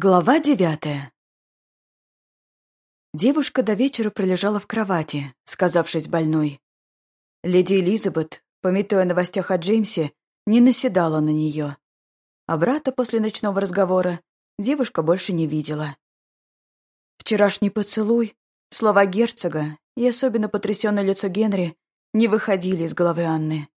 Глава девятая Девушка до вечера пролежала в кровати, сказавшись больной. Леди Элизабет, пометуя о новостях о Джеймсе, не наседала на нее. А брата после ночного разговора девушка больше не видела. Вчерашний поцелуй, слова герцога и особенно потрясенное лицо Генри не выходили из головы Анны.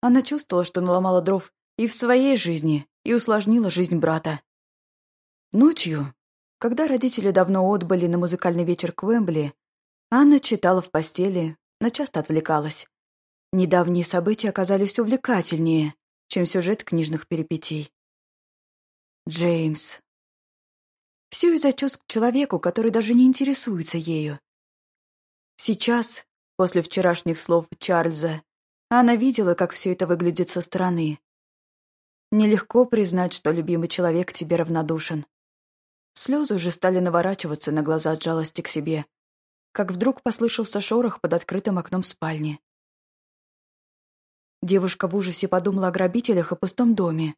Она чувствовала, что наломала дров и в своей жизни, и усложнила жизнь брата. Ночью, когда родители давно отбыли на музыкальный вечер к Уэмбли, Анна читала в постели, но часто отвлекалась. Недавние события оказались увлекательнее, чем сюжет книжных перипетий. Джеймс. Все из-за к человеку, который даже не интересуется ею. Сейчас, после вчерашних слов Чарльза, она видела, как все это выглядит со стороны. Нелегко признать, что любимый человек тебе равнодушен. Слезы уже стали наворачиваться на глаза от жалости к себе, как вдруг послышался шорох под открытым окном спальни. Девушка в ужасе подумала о грабителях и пустом доме.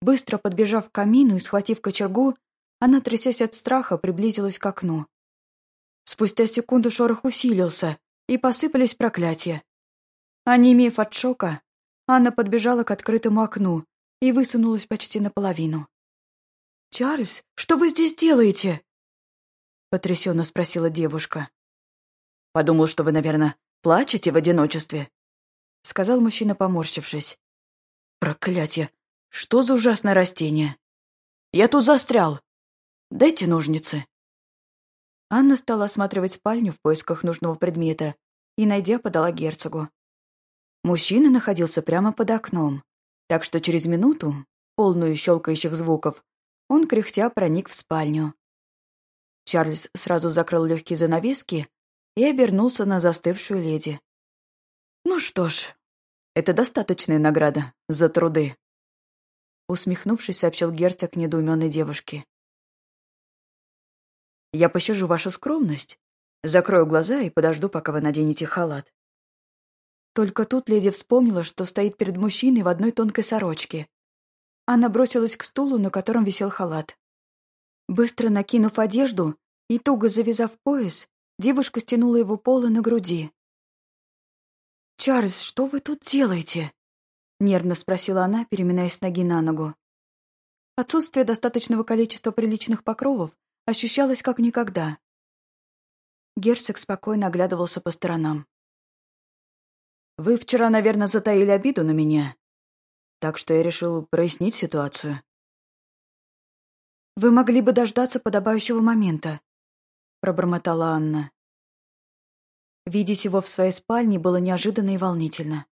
Быстро подбежав к камину и схватив кочергу, она, трясясь от страха, приблизилась к окну. Спустя секунду шорох усилился, и посыпались проклятия. Онемев от шока, Анна подбежала к открытому окну и высунулась почти наполовину. «Чарльз, что вы здесь делаете?» Потрясенно спросила девушка. «Подумал, что вы, наверное, плачете в одиночестве», сказал мужчина, поморщившись. «Проклятие! Что за ужасное растение? Я тут застрял. Дайте ножницы». Анна стала осматривать спальню в поисках нужного предмета и, найдя, подала герцогу. Мужчина находился прямо под окном, так что через минуту, полную щелкающих звуков, он, кряхтя, проник в спальню. Чарльз сразу закрыл легкие занавески и обернулся на застывшую леди. «Ну что ж, это достаточная награда за труды», усмехнувшись, сообщил герцог недоуменной девушке. «Я пощажу вашу скромность, закрою глаза и подожду, пока вы наденете халат». Только тут леди вспомнила, что стоит перед мужчиной в одной тонкой сорочке. Она бросилась к стулу, на котором висел халат. Быстро накинув одежду и туго завязав пояс, девушка стянула его полы на груди. «Чарльз, что вы тут делаете?» — нервно спросила она, переминаясь с ноги на ногу. Отсутствие достаточного количества приличных покровов ощущалось как никогда. Герцог спокойно оглядывался по сторонам. «Вы вчера, наверное, затаили обиду на меня так что я решил прояснить ситуацию. «Вы могли бы дождаться подобающего момента», — пробормотала Анна. Видеть его в своей спальне было неожиданно и волнительно.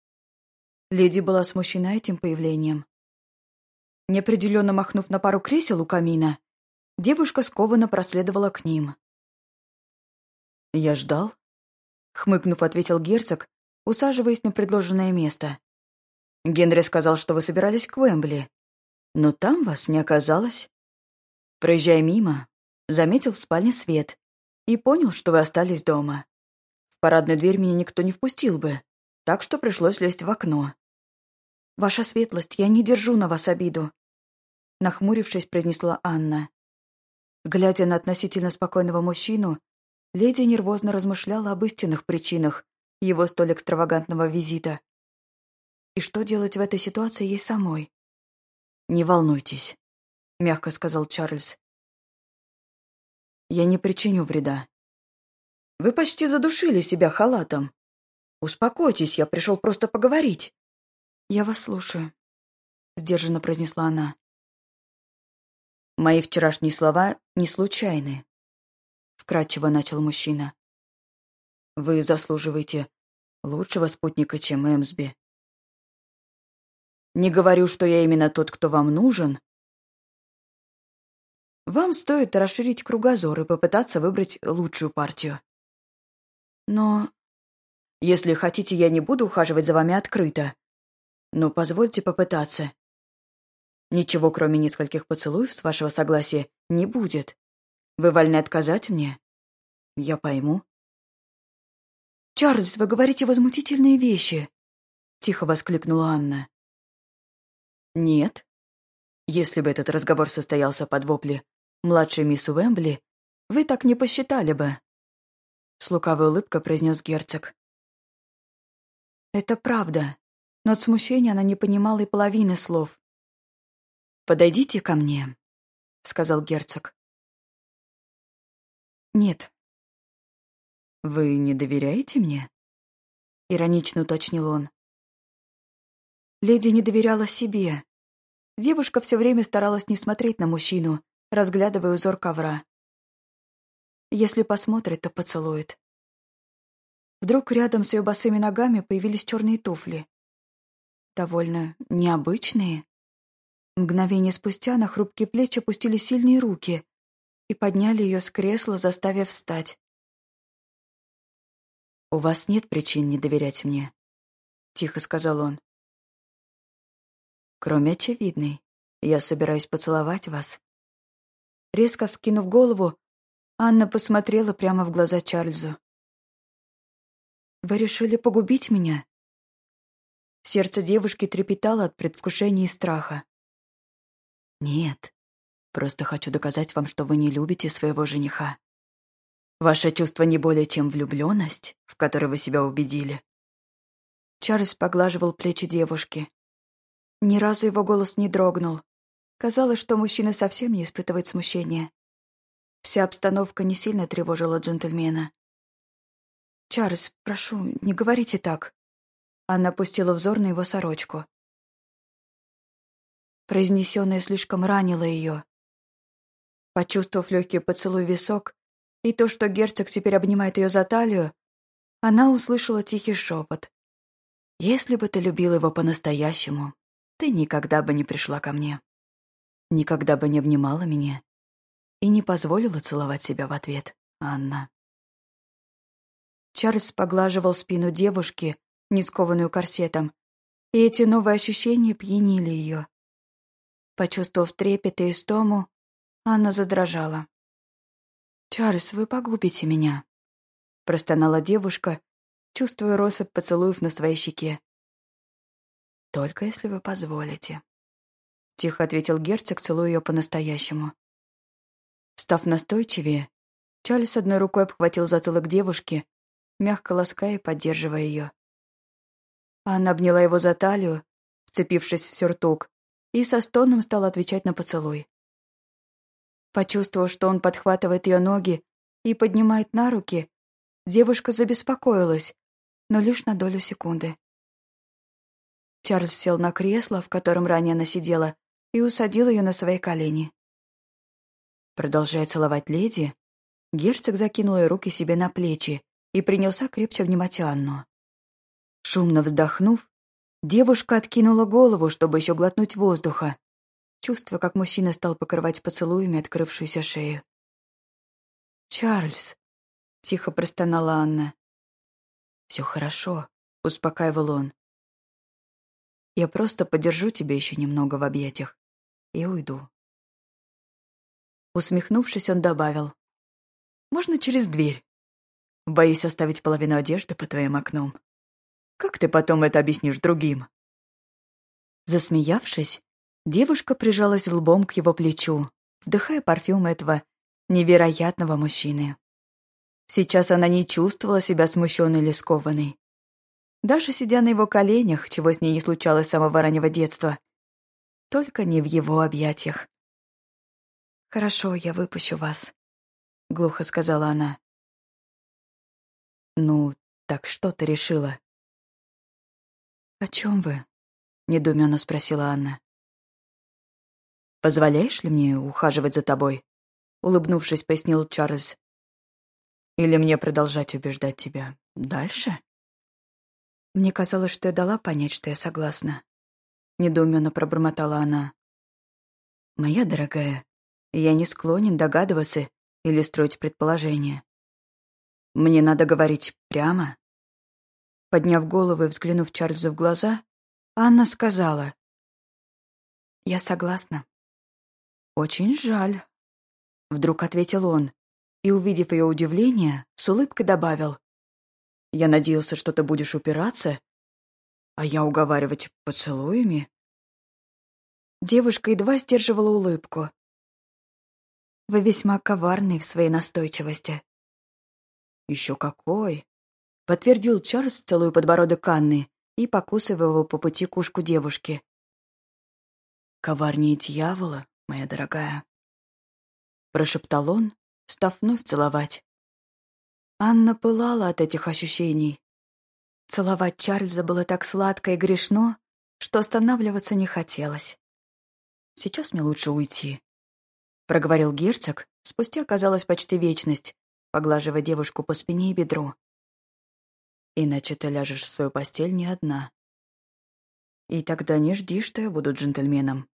Леди была смущена этим появлением. Неопределенно махнув на пару кресел у камина, девушка скованно проследовала к ним. «Я ждал», — хмыкнув, ответил герцог, усаживаясь на предложенное место. Генри сказал, что вы собирались к Уэмбли. Но там вас не оказалось. Проезжая мимо, заметил в спальне свет и понял, что вы остались дома. В парадную дверь меня никто не впустил бы, так что пришлось лезть в окно. «Ваша светлость, я не держу на вас обиду», — нахмурившись, произнесла Анна. Глядя на относительно спокойного мужчину, леди нервозно размышляла об истинных причинах его столь экстравагантного визита. И что делать в этой ситуации ей самой? «Не волнуйтесь», — мягко сказал Чарльз. «Я не причиню вреда. Вы почти задушили себя халатом. Успокойтесь, я пришел просто поговорить». «Я вас слушаю», — сдержанно произнесла она. «Мои вчерашние слова не случайны», — вкратчиво начал мужчина. «Вы заслуживаете лучшего спутника, чем Эмсби. Не говорю, что я именно тот, кто вам нужен. Вам стоит расширить кругозор и попытаться выбрать лучшую партию. Но... Если хотите, я не буду ухаживать за вами открыто. Но позвольте попытаться. Ничего, кроме нескольких поцелуев, с вашего согласия, не будет. Вы вольны отказать мне? Я пойму. «Чарльз, вы говорите возмутительные вещи!» — тихо воскликнула Анна. «Нет. Если бы этот разговор состоялся под вопли «младшей мисс Уэмбли», вы так не посчитали бы. С лукавой улыбкой произнес герцог. Это правда, но от смущения она не понимала и половины слов. «Подойдите ко мне», — сказал герцог. «Нет». «Вы не доверяете мне?» — иронично уточнил он. Леди не доверяла себе. Девушка все время старалась не смотреть на мужчину, разглядывая узор ковра. Если посмотрит, то поцелует. Вдруг рядом с ее босыми ногами появились черные туфли. Довольно необычные. Мгновение спустя на хрупкие плечи опустили сильные руки и подняли ее с кресла, заставив встать. «У вас нет причин не доверять мне», — тихо сказал он. «Кроме очевидной, я собираюсь поцеловать вас». Резко вскинув голову, Анна посмотрела прямо в глаза Чарльзу. Вы решили погубить меня?» Сердце девушки трепетало от предвкушения и страха. «Нет, просто хочу доказать вам, что вы не любите своего жениха. Ваше чувство не более чем влюбленность, в которой вы себя убедили». Чарльз поглаживал плечи девушки. Ни разу его голос не дрогнул. Казалось, что мужчина совсем не испытывает смущения. Вся обстановка не сильно тревожила джентльмена. «Чарльз, прошу, не говорите так». Она опустила взор на его сорочку. Произнесенное слишком ранило ее. Почувствовав легкий поцелуй в висок и то, что герцог теперь обнимает ее за талию, она услышала тихий шепот. «Если бы ты любил его по-настоящему, ты никогда бы не пришла ко мне, никогда бы не обнимала меня и не позволила целовать себя в ответ, Анна». Чарльз поглаживал спину девушки, не скованную корсетом, и эти новые ощущения пьянили ее. Почувствовав трепет и истому, Анна задрожала. «Чарльз, вы погубите меня», — простонала девушка, чувствуя россыпь поцелуев на своей щеке. «Только если вы позволите», — тихо ответил герцог, целуя ее по-настоящему. Став настойчивее, Чарльз одной рукой обхватил затылок девушки, мягко лаская и поддерживая ее. Анна обняла его за талию, вцепившись в сюртук, и со стоном стала отвечать на поцелуй. Почувствовав, что он подхватывает ее ноги и поднимает на руки, девушка забеспокоилась, но лишь на долю секунды. Чарльз сел на кресло, в котором ранее она сидела, и усадил ее на свои колени. Продолжая целовать леди, герцог закинул ее руки себе на плечи и принялся крепче внимать Анну. Шумно вздохнув, девушка откинула голову, чтобы еще глотнуть воздуха, чувствуя, как мужчина стал покрывать поцелуями открывшуюся шею. «Чарльз!» — тихо простонала Анна. «Все хорошо», — успокаивал он. «Я просто подержу тебя еще немного в объятиях и уйду». Усмехнувшись, он добавил. «Можно через дверь?» Боюсь оставить половину одежды под твоим окном. Как ты потом это объяснишь другим?» Засмеявшись, девушка прижалась лбом к его плечу, вдыхая парфюм этого невероятного мужчины. Сейчас она не чувствовала себя смущенной или скованной. Даже сидя на его коленях, чего с ней не случалось с самого раннего детства. Только не в его объятиях. «Хорошо, я выпущу вас», — глухо сказала она. «Ну, так что ты решила?» «О чем вы?» — недоуменно спросила Анна. «Позволяешь ли мне ухаживать за тобой?» — улыбнувшись, пояснил Чарльз. «Или мне продолжать убеждать тебя дальше?» Мне казалось, что я дала понять, что я согласна. Недоуменно пробормотала она. «Моя дорогая, я не склонен догадываться или строить предположения. Мне надо говорить прямо. Подняв голову и взглянув Чарльзу в глаза, Анна сказала. «Я согласна». «Очень жаль», — вдруг ответил он, и, увидев ее удивление, с улыбкой добавил. «Я надеялся, что ты будешь упираться, а я уговаривать поцелуями». Девушка едва сдерживала улыбку. «Вы весьма коварный в своей настойчивости». «Еще какой!» — подтвердил Чарльз, целую подбородок Анны и покусывая его по пути кушку девушки. «Коварнее дьявола, моя дорогая», — прошептал он, став вновь целовать. Анна пылала от этих ощущений. Целовать Чарльза было так сладко и грешно, что останавливаться не хотелось. «Сейчас мне лучше уйти», — проговорил герцог, спустя, казалось, почти вечность, поглаживая девушку по спине и бедру. «Иначе ты ляжешь в свою постель не одна. И тогда не жди, что я буду джентльменом.